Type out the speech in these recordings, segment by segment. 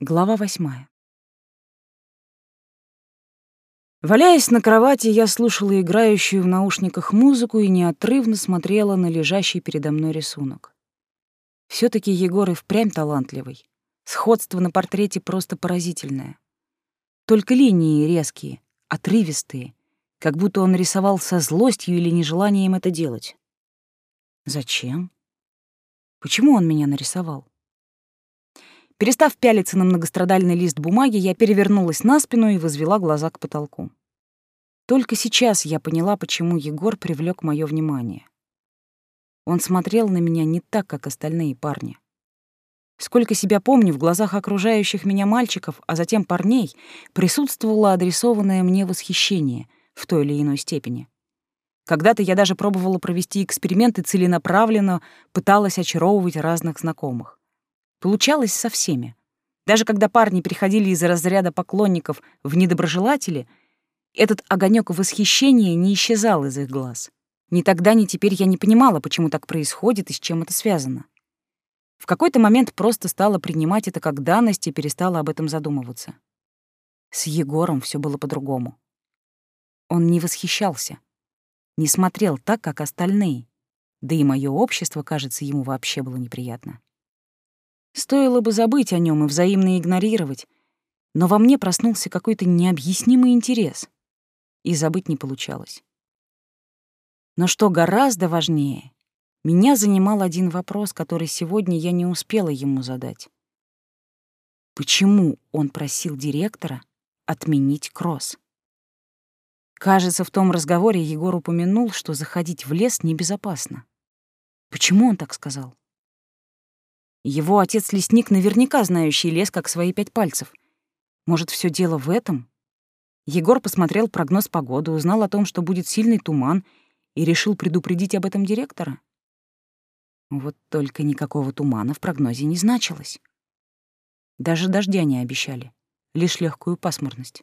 Глава восьмая. Валяясь на кровати, я слушала играющую в наушниках музыку и неотрывно смотрела на лежащий передо мной рисунок. все таки Егор и впрямь талантливый. Сходство на портрете просто поразительное. Только линии резкие, отрывистые, как будто он рисовал со злостью или нежеланием это делать. Зачем? Почему он меня нарисовал? Перестав пялиться на многострадальный лист бумаги, я перевернулась на спину и возвела глаза к потолку. Только сейчас я поняла, почему Егор привлек мое внимание. Он смотрел на меня не так, как остальные парни. Сколько себя помню, в глазах окружающих меня мальчиков, а затем парней, присутствовало адресованное мне восхищение в той или иной степени. Когда-то я даже пробовала провести эксперименты целенаправленно, пыталась очаровывать разных знакомых. Получалось со всеми. Даже когда парни переходили из разряда поклонников в недоброжелатели, этот огонек восхищения не исчезал из их глаз. Ни тогда, ни теперь я не понимала, почему так происходит и с чем это связано. В какой-то момент просто стала принимать это как данность и перестала об этом задумываться. С Егором все было по-другому. Он не восхищался, не смотрел так, как остальные, да и мое общество, кажется, ему вообще было неприятно. Стоило бы забыть о нем и взаимно игнорировать, но во мне проснулся какой-то необъяснимый интерес, и забыть не получалось. Но что гораздо важнее, меня занимал один вопрос, который сегодня я не успела ему задать. Почему он просил директора отменить кросс? Кажется, в том разговоре Егор упомянул, что заходить в лес небезопасно. Почему он так сказал? Его отец-лесник наверняка знающий лес как свои пять пальцев. Может, все дело в этом? Егор посмотрел прогноз погоды, узнал о том, что будет сильный туман, и решил предупредить об этом директора? Вот только никакого тумана в прогнозе не значилось. Даже дождя не обещали, лишь легкую пасмурность.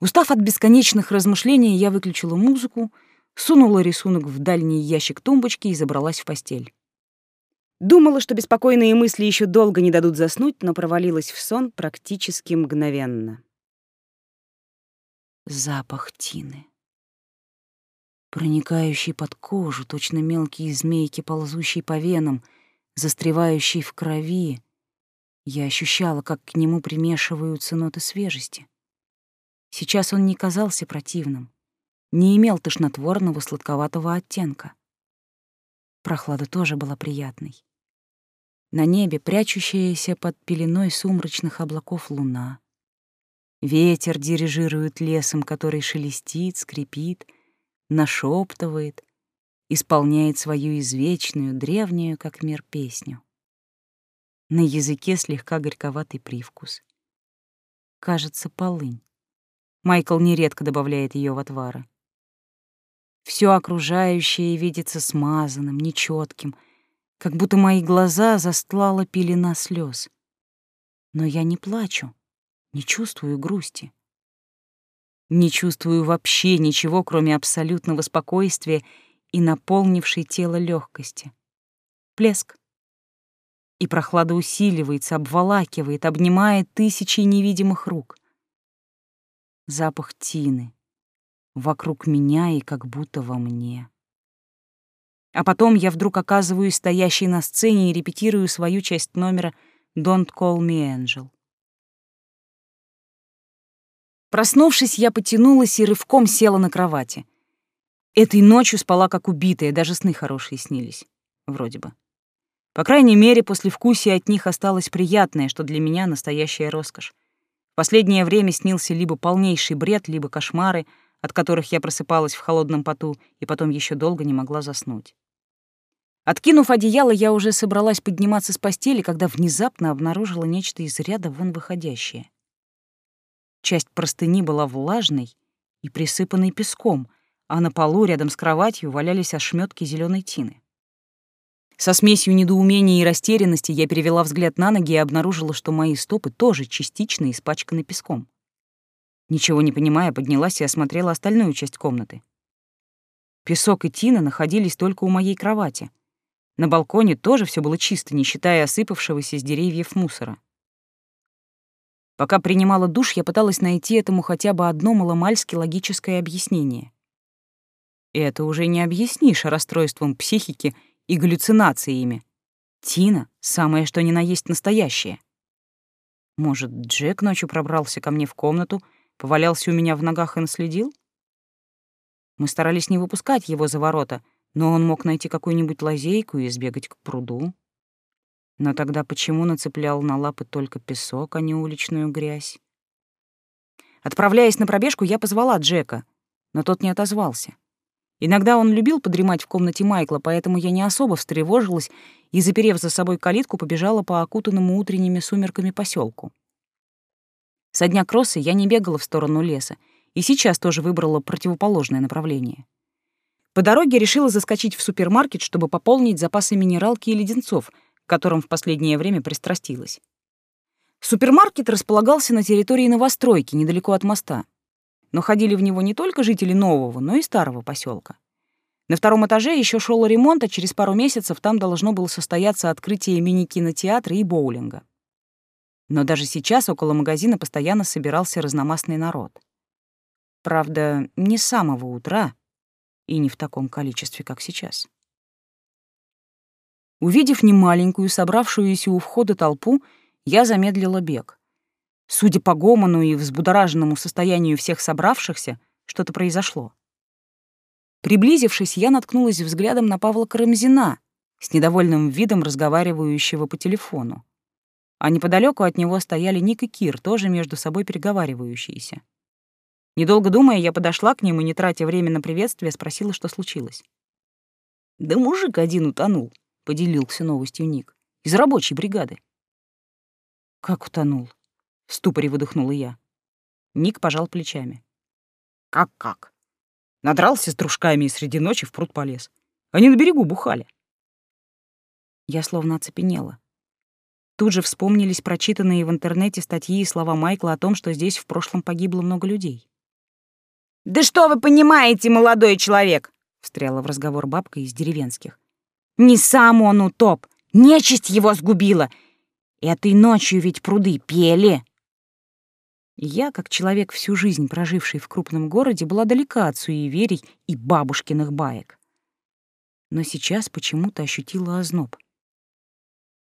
Устав от бесконечных размышлений, я выключила музыку, сунула рисунок в дальний ящик тумбочки и забралась в постель. Думала, что беспокойные мысли еще долго не дадут заснуть, но провалилась в сон практически мгновенно. Запах тины. Проникающий под кожу, точно мелкие змейки, ползущие по венам, застревающие в крови. Я ощущала, как к нему примешиваются ноты свежести. Сейчас он не казался противным, не имел тошнотворного сладковатого оттенка. Прохлада тоже была приятной. На небе прячущаяся под пеленой сумрачных облаков луна. Ветер дирижирует лесом, который шелестит, скрипит, нашептывает, исполняет свою извечную, древнюю, как мир, песню. На языке слегка горьковатый привкус. Кажется, полынь. Майкл нередко добавляет ее в отвары. Все окружающее видится смазанным, нечетким — как будто мои глаза застлала пелена слез. Но я не плачу, не чувствую грусти. Не чувствую вообще ничего, кроме абсолютного спокойствия и наполнившей тело легкости. Плеск. И прохлада усиливается, обволакивает, обнимает тысячи невидимых рук. Запах тины. Вокруг меня и как будто во мне. А потом я вдруг оказываюсь стоящей на сцене и репетирую свою часть номера «Don't call me angel». Проснувшись, я потянулась и рывком села на кровати. Этой ночью спала как убитая, даже сны хорошие снились. Вроде бы. По крайней мере, после вкусия от них осталось приятное, что для меня настоящая роскошь. В последнее время снился либо полнейший бред, либо кошмары, от которых я просыпалась в холодном поту и потом еще долго не могла заснуть. Откинув одеяло, я уже собралась подниматься с постели, когда внезапно обнаружила нечто из ряда вон выходящее. Часть простыни была влажной и присыпанной песком, а на полу рядом с кроватью валялись ошметки зеленой тины. Со смесью недоумения и растерянности я перевела взгляд на ноги и обнаружила, что мои стопы тоже частично испачканы песком. Ничего не понимая, поднялась и осмотрела остальную часть комнаты. Песок и тина находились только у моей кровати, на балконе тоже все было чисто, не считая осыпавшегося с деревьев мусора. Пока принимала душ, я пыталась найти этому хотя бы одно маломальски логическое объяснение. И это уже не объяснишь расстройством психики и галлюцинациями. Тина — самое что ни на есть настоящее. Может, Джек ночью пробрался ко мне в комнату, повалялся у меня в ногах и наследил? Мы старались не выпускать его за ворота, но он мог найти какую-нибудь лазейку и сбегать к пруду. Но тогда почему нацеплял на лапы только песок, а не уличную грязь? Отправляясь на пробежку, я позвала Джека, но тот не отозвался. Иногда он любил подремать в комнате Майкла, поэтому я не особо встревожилась и, заперев за собой калитку, побежала по окутанному утренними сумерками поселку. Со дня кросса я не бегала в сторону леса, и сейчас тоже выбрала противоположное направление. По дороге решила заскочить в супермаркет, чтобы пополнить запасы минералки и леденцов — к которым в последнее время пристрастилась. Супермаркет располагался на территории новостройки, недалеко от моста. Но ходили в него не только жители нового, но и старого поселка. На втором этаже еще шел ремонт, а через пару месяцев там должно было состояться открытие мини-кинотеатра и боулинга. Но даже сейчас около магазина постоянно собирался разномастный народ. Правда, не с самого утра и не в таком количестве, как сейчас. Увидев немаленькую, собравшуюся у входа толпу, я замедлила бег. Судя по гомону и взбудораженному состоянию всех собравшихся, что-то произошло. Приблизившись, я наткнулась взглядом на Павла Карамзина с недовольным видом разговаривающего по телефону. А неподалеку от него стояли Ник и Кир, тоже между собой переговаривающиеся. Недолго думая, я подошла к ним и, не тратя время на приветствие, спросила, что случилось. «Да мужик один утонул», поделился новостью Ник. Из рабочей бригады. Как утонул? В ступоре выдохнула я. Ник пожал плечами. Как-как? Надрался с дружками и среди ночи в пруд полез. Они на берегу бухали. Я словно оцепенела. Тут же вспомнились прочитанные в интернете статьи и слова Майкла о том, что здесь в прошлом погибло много людей. «Да что вы понимаете, молодой человек!» — встряла в разговор бабка из деревенских. Не сам он утоп, нечисть его сгубила. Этой ночью ведь пруды пели. Я, как человек, всю жизнь проживший в крупном городе, была далека от суеверий и бабушкиных баек. Но сейчас почему-то ощутила озноб.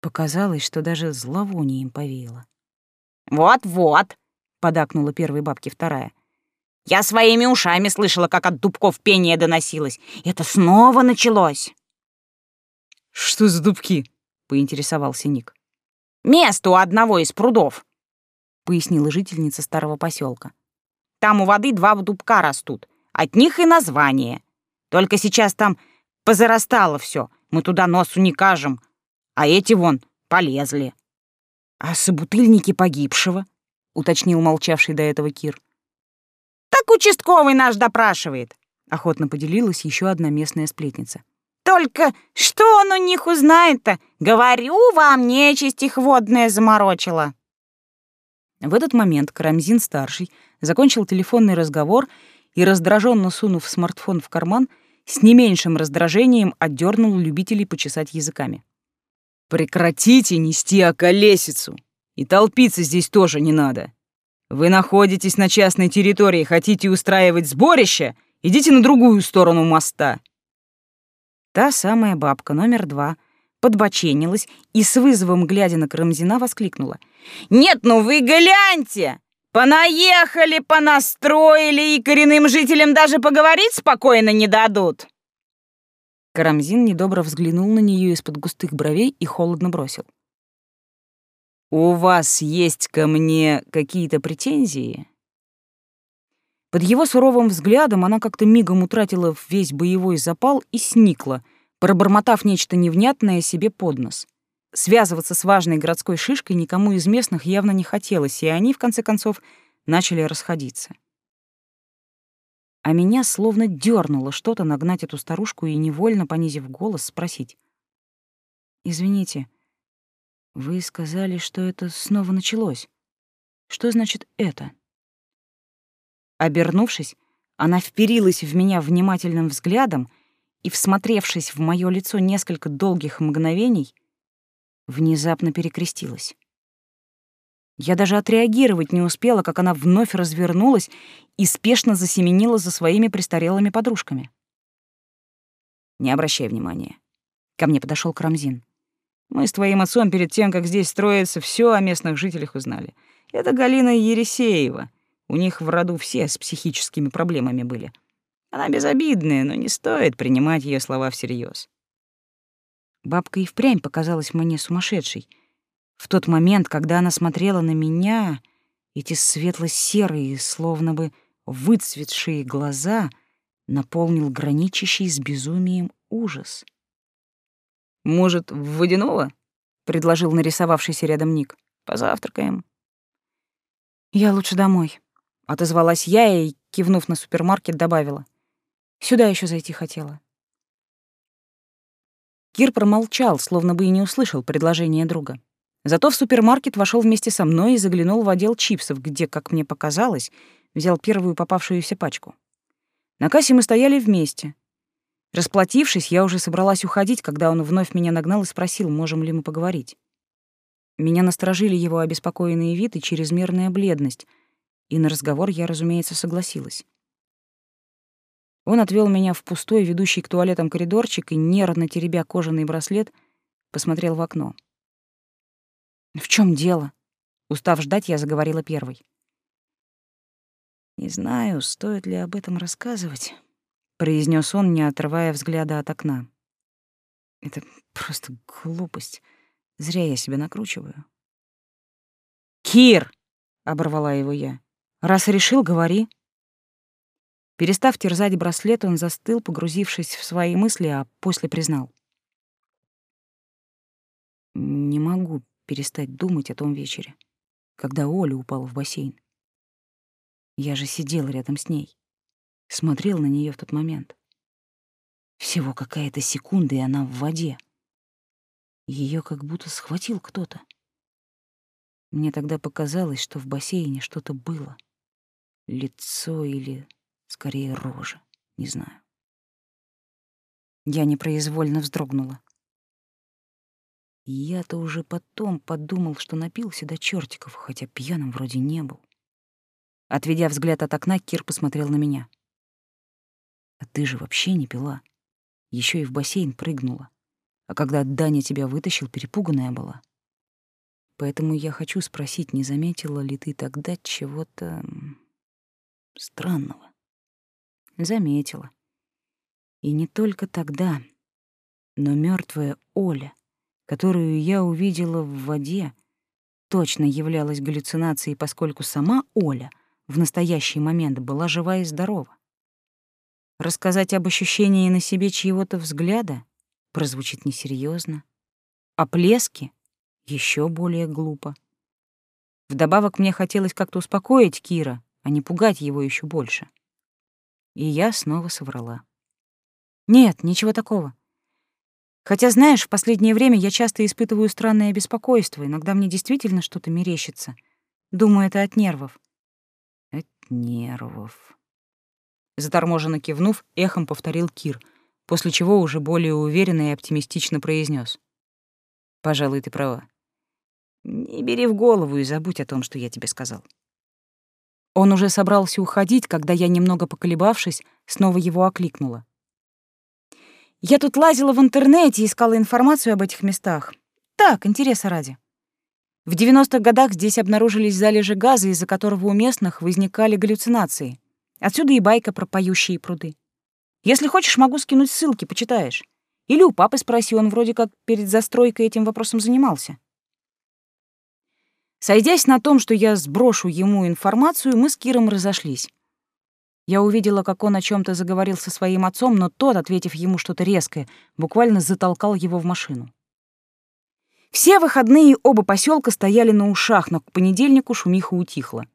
Показалось, что даже зловоние им повеяло. «Вот-вот», — подакнула первой бабки вторая. «Я своими ушами слышала, как от дубков пение доносилось. Это снова началось». «Что за дубки?» — поинтересовался Ник. «Место у одного из прудов», — пояснила жительница старого поселка. «Там у воды два дубка растут, от них и название. Только сейчас там позарастало все, мы туда носу не кажем, а эти вон полезли». «А собутыльники погибшего?» — уточнил молчавший до этого Кир. «Так участковый наш допрашивает», — охотно поделилась еще одна местная сплетница. Только что он у них узнает-то? Говорю вам, нечисть их водная заморочила. В этот момент Карамзин-старший закончил телефонный разговор и, раздраженно сунув смартфон в карман, с не меньшим раздражением отдернул любителей почесать языками. «Прекратите нести околесицу! И толпиться здесь тоже не надо. Вы находитесь на частной территории, хотите устраивать сборище? Идите на другую сторону моста!» Та самая бабка номер два подбоченилась и с вызовом, глядя на Карамзина, воскликнула. «Нет, ну вы гляньте! Понаехали, понастроили, и коренным жителям даже поговорить спокойно не дадут!» Карамзин недобро взглянул на нее из-под густых бровей и холодно бросил. «У вас есть ко мне какие-то претензии?» Под его суровым взглядом она как-то мигом утратила весь боевой запал и сникла, пробормотав нечто невнятное себе под нос. Связываться с важной городской шишкой никому из местных явно не хотелось, и они, в конце концов, начали расходиться. А меня словно дернуло что-то нагнать эту старушку и, невольно понизив голос, спросить. «Извините, вы сказали, что это снова началось. Что значит «это»?» Обернувшись, она вперилась в меня внимательным взглядом и, всмотревшись в мое лицо несколько долгих мгновений, внезапно перекрестилась. Я даже отреагировать не успела, как она вновь развернулась и спешно засеменила за своими престарелыми подружками. «Не обращай внимания». Ко мне подошел Крамзин. «Мы с твоим отцом перед тем, как здесь строиться, все о местных жителях узнали. Это Галина Ересеева. У них в роду все с психическими проблемами были. Она безобидная, но не стоит принимать ее слова всерьез. Бабка и впрямь показалась мне сумасшедшей. В тот момент, когда она смотрела на меня, эти светло-серые, словно бы выцветшие глаза наполнил граничащий с безумием ужас. «Может, в водяного?» — предложил нарисовавшийся рядом Ник. «Позавтракаем». «Я лучше домой», — отозвалась я и, кивнув на супермаркет, добавила. «Сюда еще зайти хотела». Кир промолчал, словно бы и не услышал предложение друга. Зато в супермаркет вошел вместе со мной и заглянул в отдел чипсов, где, как мне показалось, взял первую попавшуюся пачку. На кассе мы стояли вместе. Расплатившись, я уже собралась уходить, когда он вновь меня нагнал и спросил, можем ли мы поговорить. Меня насторожили его обеспокоенный вид и чрезмерная бледность, и на разговор я, разумеется, согласилась. Он отвел меня в пустой, ведущий к туалетам коридорчик и, нервно теребя кожаный браслет, посмотрел в окно. «В чем дело?» Устав ждать, я заговорила первой. «Не знаю, стоит ли об этом рассказывать», — произнес он, не отрывая взгляда от окна. «Это просто глупость. Зря я себя накручиваю». «Кир!» — оборвала его я. «Раз решил, говори». Перестав терзать браслет, он застыл, погрузившись в свои мысли, а после признал. «Не могу перестать думать о том вечере, когда Оля упала в бассейн. Я же сидел рядом с ней, смотрел на нее в тот момент. Всего какая-то секунда, и она в воде. Ее как будто схватил кто-то. Мне тогда показалось, что в бассейне что-то было. Лицо или Скорее, рожа. Не знаю. Я непроизвольно вздрогнула. Я-то уже потом подумал, что напился до чертиков, хотя пьяным вроде не был. Отведя взгляд от окна, Кир посмотрел на меня. «А ты же вообще не пила. Еще и в бассейн прыгнула. А когда Даня тебя вытащил, перепуганная была. Поэтому я хочу спросить, не заметила ли ты тогда чего-то странного?» Заметила. И не только тогда, но мертвая Оля, которую я увидела в воде, точно являлась галлюцинацией, поскольку сама Оля в настоящий момент была жива и здорова. Рассказать об ощущении на себе чьего-то взгляда прозвучит несерьезно, а плески еще более глупо. Вдобавок мне хотелось как-то успокоить Кира, а не пугать его еще больше. И я снова соврала. Нет, ничего такого. Хотя, знаешь, в последнее время я часто испытываю странное беспокойство. Иногда мне действительно что-то мерещится. Думаю, это от нервов. От нервов. Заторможенно кивнув, эхом повторил Кир, после чего уже более уверенно и оптимистично произнес: «Пожалуй, ты права. Не бери в голову и забудь о том, что я тебе сказал». Он уже собрался уходить, когда я, немного поколебавшись, снова его окликнула. «Я тут лазила в интернете и искала информацию об этих местах. Так, интереса ради. В 90-х годах здесь обнаружились залежи газа, из-за которого у местных возникали галлюцинации. Отсюда и байка про поющие пруды. Если хочешь, могу скинуть ссылки, почитаешь. Или у папы спроси, он вроде как перед застройкой этим вопросом занимался. Сойдясь на том, что я сброшу ему информацию, мы с Киром разошлись. Я увидела, как он о чем то заговорил со своим отцом, но тот, ответив ему что-то резкое, буквально затолкал его в машину. Все выходные оба поселка стояли на ушах, но к понедельнику шумиха утихла.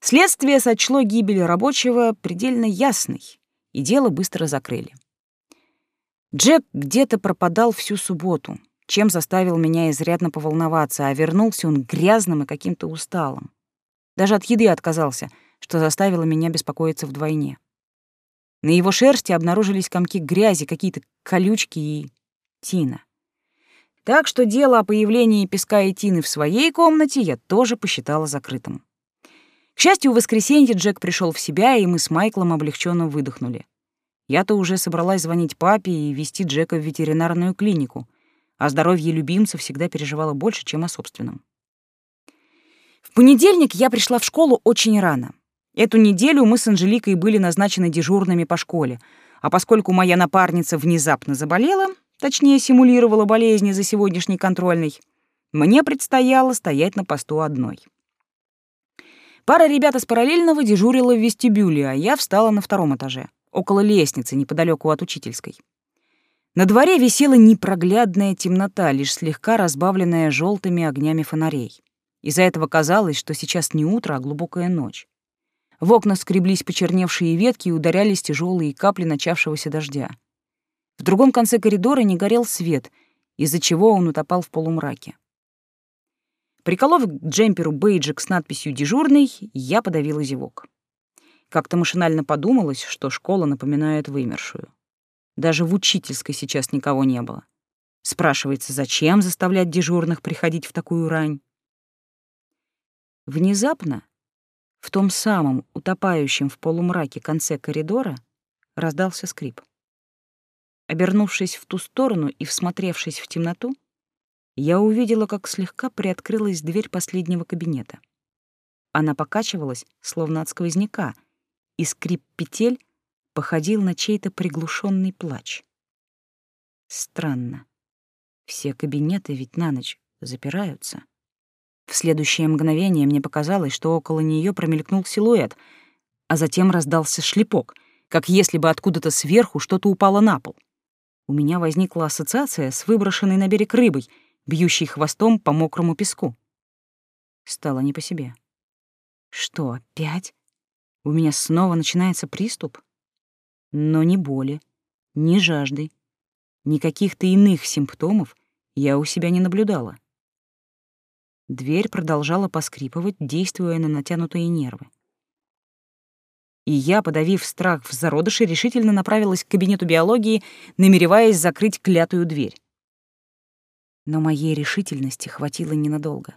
Следствие сочло гибель рабочего предельно ясной, и дело быстро закрыли. Джек где-то пропадал всю субботу чем заставил меня изрядно поволноваться, а вернулся он грязным и каким-то усталым. Даже от еды отказался, что заставило меня беспокоиться вдвойне. На его шерсти обнаружились комки грязи, какие-то колючки и тина. Так что дело о появлении песка и тины в своей комнате я тоже посчитала закрытым. К счастью, в воскресенье Джек пришел в себя, и мы с Майклом облегченно выдохнули. Я-то уже собралась звонить папе и вести Джека в ветеринарную клинику. О здоровье любимца всегда переживала больше, чем о собственном. В понедельник я пришла в школу очень рано. Эту неделю мы с Анжеликой были назначены дежурными по школе, а поскольку моя напарница внезапно заболела, точнее симулировала болезни за сегодняшний контрольный, мне предстояло стоять на посту одной. Пара ребят из параллельного дежурила в вестибюле, а я встала на втором этаже, около лестницы, неподалеку от учительской. На дворе висела непроглядная темнота, лишь слегка разбавленная желтыми огнями фонарей. Из-за этого казалось, что сейчас не утро, а глубокая ночь. В окна скреблись почерневшие ветки и ударялись тяжелые капли начавшегося дождя. В другом конце коридора не горел свет, из-за чего он утопал в полумраке. Приколов к джемперу бейджик с надписью «Дежурный», я подавила зевок. Как-то машинально подумалось, что школа напоминает вымершую. Даже в учительской сейчас никого не было. Спрашивается, зачем заставлять дежурных приходить в такую рань? Внезапно, в том самом утопающем в полумраке конце коридора, раздался скрип. Обернувшись в ту сторону и всмотревшись в темноту, я увидела, как слегка приоткрылась дверь последнего кабинета. Она покачивалась, словно от сквозняка, и скрип петель походил на чей-то приглушенный плач. Странно. Все кабинеты ведь на ночь запираются. В следующее мгновение мне показалось, что около нее промелькнул силуэт, а затем раздался шлепок, как если бы откуда-то сверху что-то упало на пол. У меня возникла ассоциация с выброшенной на берег рыбой — бьющий хвостом по мокрому песку. Стало не по себе. Что, опять? У меня снова начинается приступ? Но ни боли, ни жажды, ни каких-то иных симптомов я у себя не наблюдала. Дверь продолжала поскрипывать, действуя на натянутые нервы. И я, подавив страх в зародыше, решительно направилась к кабинету биологии, намереваясь закрыть клятую дверь но моей решительности хватило ненадолго.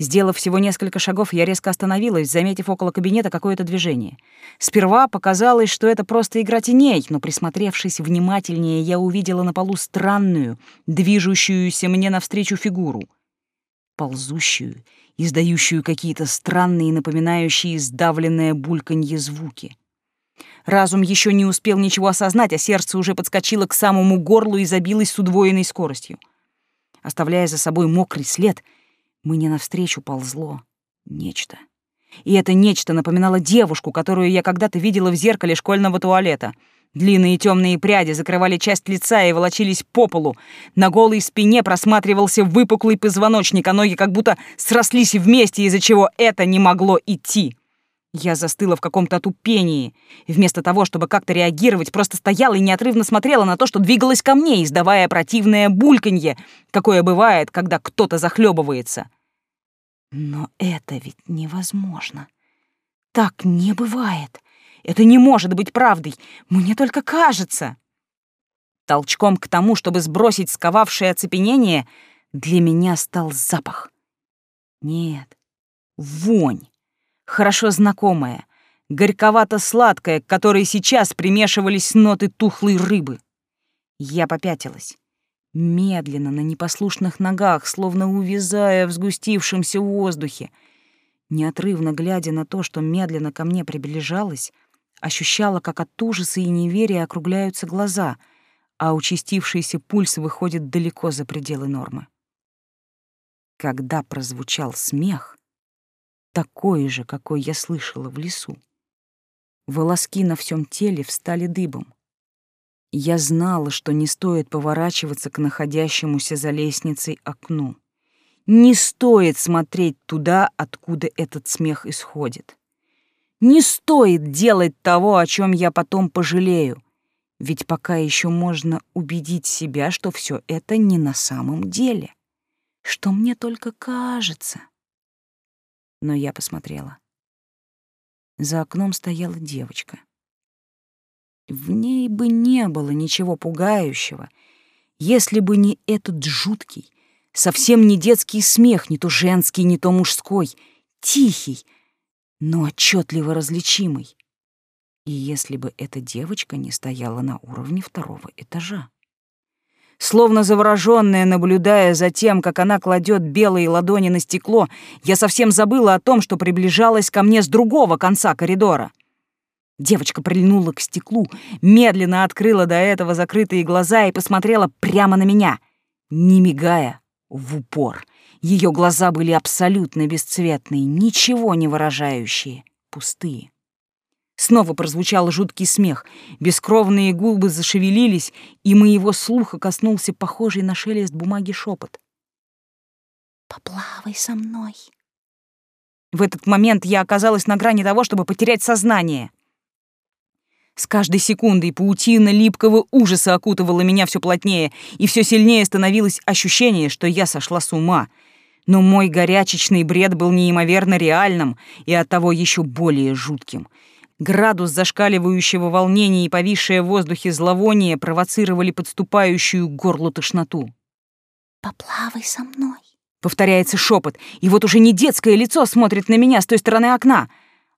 Сделав всего несколько шагов, я резко остановилась, заметив около кабинета какое-то движение. Сперва показалось, что это просто игра теней, но, присмотревшись внимательнее, я увидела на полу странную, движущуюся мне навстречу фигуру. Ползущую, издающую какие-то странные, напоминающие сдавленное бульканье звуки. Разум еще не успел ничего осознать, а сердце уже подскочило к самому горлу и забилось с удвоенной скоростью оставляя за собой мокрый след, мне навстречу ползло нечто. И это нечто напоминало девушку, которую я когда-то видела в зеркале школьного туалета. Длинные темные пряди закрывали часть лица и волочились по полу. На голой спине просматривался выпуклый позвоночник, а ноги как будто срослись вместе, из-за чего это не могло идти. Я застыла в каком-то отупении. Вместо того, чтобы как-то реагировать, просто стояла и неотрывно смотрела на то, что двигалось ко мне, издавая противное бульканье, какое бывает, когда кто-то захлебывается. Но это ведь невозможно. Так не бывает. Это не может быть правдой. Мне только кажется. Толчком к тому, чтобы сбросить сковавшее оцепенение, для меня стал запах. Нет, вонь хорошо знакомая, горьковато-сладкая, к которой сейчас примешивались ноты тухлой рыбы. Я попятилась. Медленно, на непослушных ногах, словно увязая в сгустившемся воздухе. Неотрывно глядя на то, что медленно ко мне приближалось, ощущала, как от ужаса и неверия округляются глаза, а участившийся пульс выходит далеко за пределы нормы. Когда прозвучал смех, такой же, какой я слышала в лесу. Волоски на всем теле встали дыбом. Я знала, что не стоит поворачиваться к находящемуся за лестницей окну. Не стоит смотреть туда, откуда этот смех исходит. Не стоит делать того, о чем я потом пожалею, ведь пока еще можно убедить себя, что все это не на самом деле, что мне только кажется но я посмотрела. За окном стояла девочка. В ней бы не было ничего пугающего, Если бы не этот жуткий, совсем не детский смех, не то женский, не то мужской, тихий, но отчетливо различимый. И если бы эта девочка не стояла на уровне второго этажа. Словно заворожённая, наблюдая за тем, как она кладет белые ладони на стекло, я совсем забыла о том, что приближалась ко мне с другого конца коридора. Девочка прильнула к стеклу, медленно открыла до этого закрытые глаза и посмотрела прямо на меня, не мигая, в упор. Ее глаза были абсолютно бесцветные, ничего не выражающие, пустые. Снова прозвучал жуткий смех. Бескровные губы зашевелились, и моего слуха коснулся похожий на шелест бумаги шепот. «Поплавай со мной». В этот момент я оказалась на грани того, чтобы потерять сознание. С каждой секундой паутина липкого ужаса окутывала меня все плотнее, и все сильнее становилось ощущение, что я сошла с ума. Но мой горячечный бред был неимоверно реальным и оттого еще более жутким — Градус зашкаливающего волнения и повисшее в воздухе зловоние провоцировали подступающую к горлу тошноту. «Поплавай со мной», — повторяется шепот, и вот уже не детское лицо смотрит на меня с той стороны окна,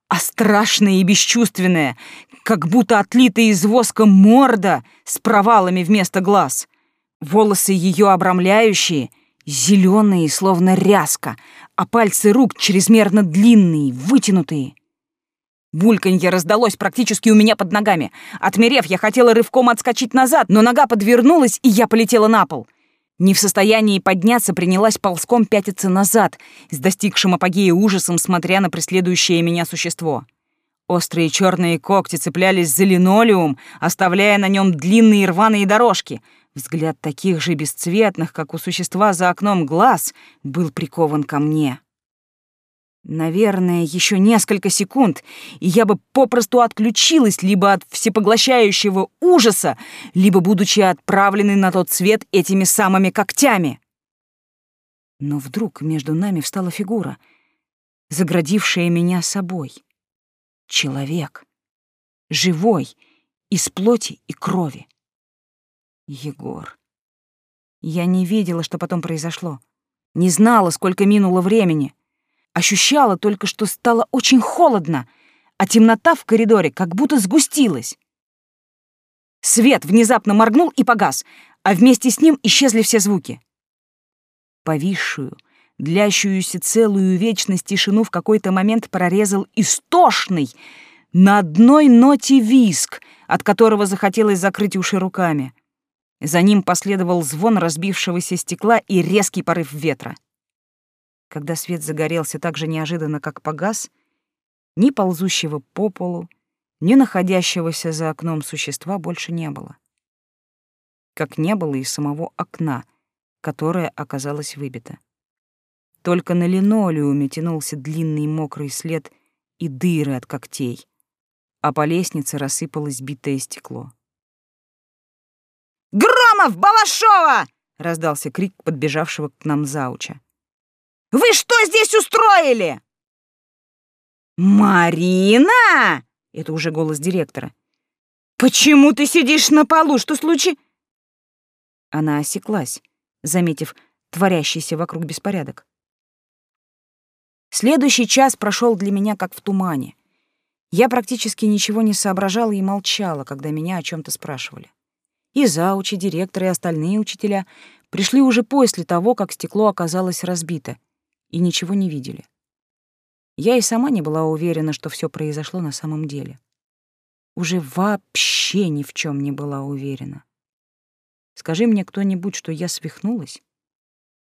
а страшное и бесчувственное, как будто отлитая из воска морда с провалами вместо глаз. Волосы ее обрамляющие — зеленые, словно ряска, а пальцы рук чрезмерно длинные, вытянутые — Бульканье раздалось практически у меня под ногами. Отмерев, я хотела рывком отскочить назад, но нога подвернулась, и я полетела на пол. Не в состоянии подняться, принялась ползком пятиться назад, с достигшим апогея ужасом, смотря на преследующее меня существо. Острые черные когти цеплялись за линолеум, оставляя на нем длинные рваные дорожки. Взгляд таких же бесцветных, как у существа за окном глаз, был прикован ко мне. Наверное, еще несколько секунд, и я бы попросту отключилась либо от всепоглощающего ужаса, либо будучи отправленной на тот свет этими самыми когтями. Но вдруг между нами встала фигура, заградившая меня собой. Человек. Живой, из плоти и крови. Егор. Я не видела, что потом произошло. Не знала, сколько минуло времени. Ощущала только, что стало очень холодно, а темнота в коридоре как будто сгустилась. Свет внезапно моргнул и погас, а вместе с ним исчезли все звуки. Повисшую, длящуюся целую вечность тишину в какой-то момент прорезал истошный, на одной ноте виск, от которого захотелось закрыть уши руками. За ним последовал звон разбившегося стекла и резкий порыв ветра. Когда свет загорелся так же неожиданно, как погас, ни ползущего по полу, ни находящегося за окном существа больше не было. Как не было и самого окна, которое оказалось выбито. Только на линолеуме тянулся длинный мокрый след и дыры от когтей, а по лестнице рассыпалось битое стекло. «Громов! Балашова!» — раздался крик подбежавшего к нам зауча. Вы что здесь устроили?» «Марина!» — это уже голос директора. «Почему ты сидишь на полу? Что случилось?» Она осеклась, заметив творящийся вокруг беспорядок. Следующий час прошел для меня как в тумане. Я практически ничего не соображала и молчала, когда меня о чем то спрашивали. И заучи, директор, и остальные учителя пришли уже после того, как стекло оказалось разбито, и ничего не видели. Я и сама не была уверена, что все произошло на самом деле. Уже вообще ни в чем не была уверена. Скажи мне кто-нибудь, что я свихнулась,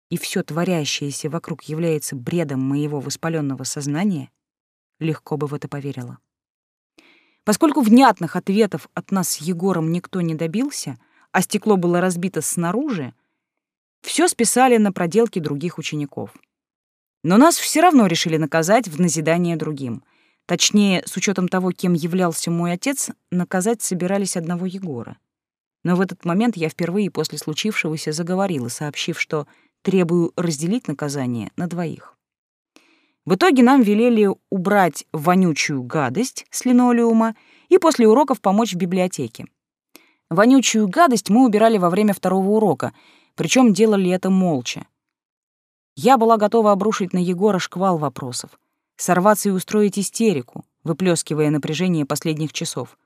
и все творящееся вокруг является бредом моего воспаленного сознания, легко бы в это поверила. Поскольку внятных ответов от нас с Егором никто не добился, а стекло было разбито снаружи, все списали на проделки других учеников — но нас все равно решили наказать в назидание другим. Точнее, с учетом того, кем являлся мой отец, наказать собирались одного Егора. Но в этот момент я впервые после случившегося заговорила, сообщив, что требую разделить наказание на двоих. В итоге нам велели убрать вонючую гадость с линолеума и после уроков помочь в библиотеке. Вонючую гадость мы убирали во время второго урока, причем делали это молча. Я была готова обрушить на Егора шквал вопросов, сорваться и устроить истерику, выплескивая напряжение последних часов.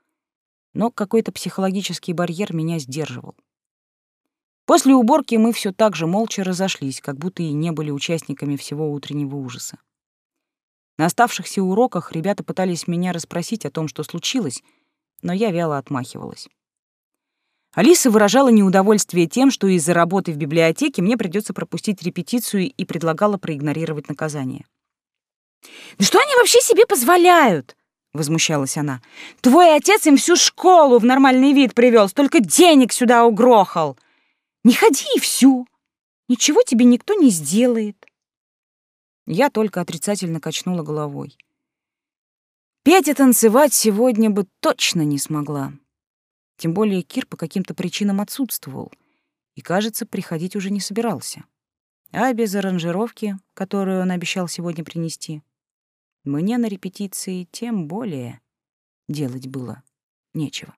Но какой-то психологический барьер меня сдерживал. После уборки мы все так же молча разошлись, как будто и не были участниками всего утреннего ужаса. На оставшихся уроках ребята пытались меня расспросить о том, что случилось, но я вяло отмахивалась. Алиса выражала неудовольствие тем, что из-за работы в библиотеке мне придется пропустить репетицию и предлагала проигнорировать наказание. «Да что они вообще себе позволяют?» — возмущалась она. «Твой отец им всю школу в нормальный вид привел, столько денег сюда угрохал. Не ходи и всю. Ничего тебе никто не сделает». Я только отрицательно качнула головой. Петь и танцевать сегодня бы точно не смогла. Тем более Кир по каким-то причинам отсутствовал и, кажется, приходить уже не собирался. А без аранжировки, которую он обещал сегодня принести, мне на репетиции тем более делать было нечего.